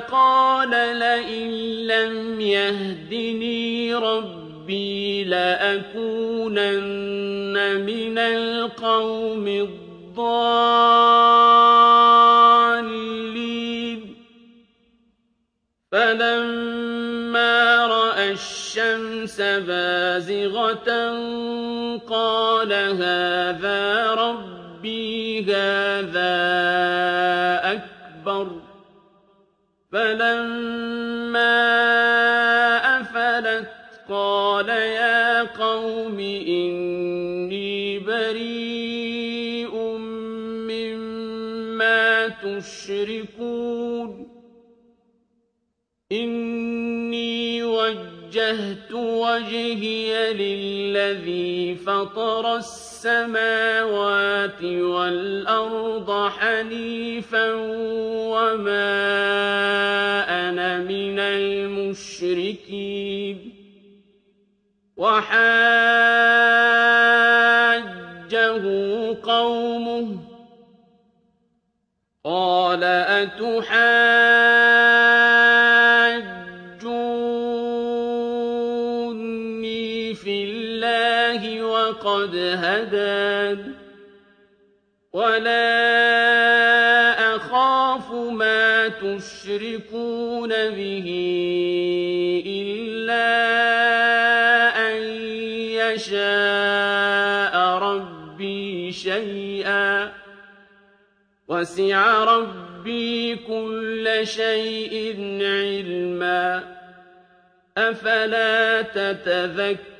أَفَلَ قَالَ لَئِن لَّمْ يَهْدِنِي رَبِّي لَأَكُونَنَّ مِنَ الْقَوْمِ الضَّالِّينَ. فَلَمَّا رَأَى الشَّمْسَ بَازِغَةً قَالَ هَٰذَا رَبِّي هَٰذَا فَلَمَّا أَفَلَتْ قَالَ يَا قَوْمِ إِنِّي بَرِيءٌ مِّمَّا تُشْرِكُونَ. إِنِّي وَجَّهْتُ وَجْهِيَ لِلَّذِي فَطَرَ السَّمَاوَاتِ وَالْأَرْضَ حَنِيفًا وَمَا أَنَا مِنَ الْمُشْرِكِينَ وَحَاجَّهُ قَوْمُهُ ۚ قَالَ أَتُحَاجُّونِّي فِي اللَّهِ وَقَدْ هَدَانِ ۚ. وَلَا أَخَافُ مَا تُشْرِكُونَ بِهِ إِلَّا أَن يَشَاءَ رَبِّي شَيْئًا ۗ. وَسِعَ رَبِّي كُلَّ شَيْءٍ عِلْمًا ۗ. أَفَلَا تَتَذَكَّرُونَ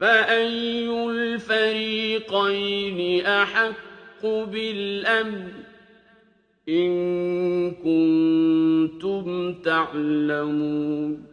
فَأَيُّ الْفَرِيقَيْنِ أَحَقُّ بِالْأَمْنِ ۖ إِن كُنتُمْ تَعْلَمُونَ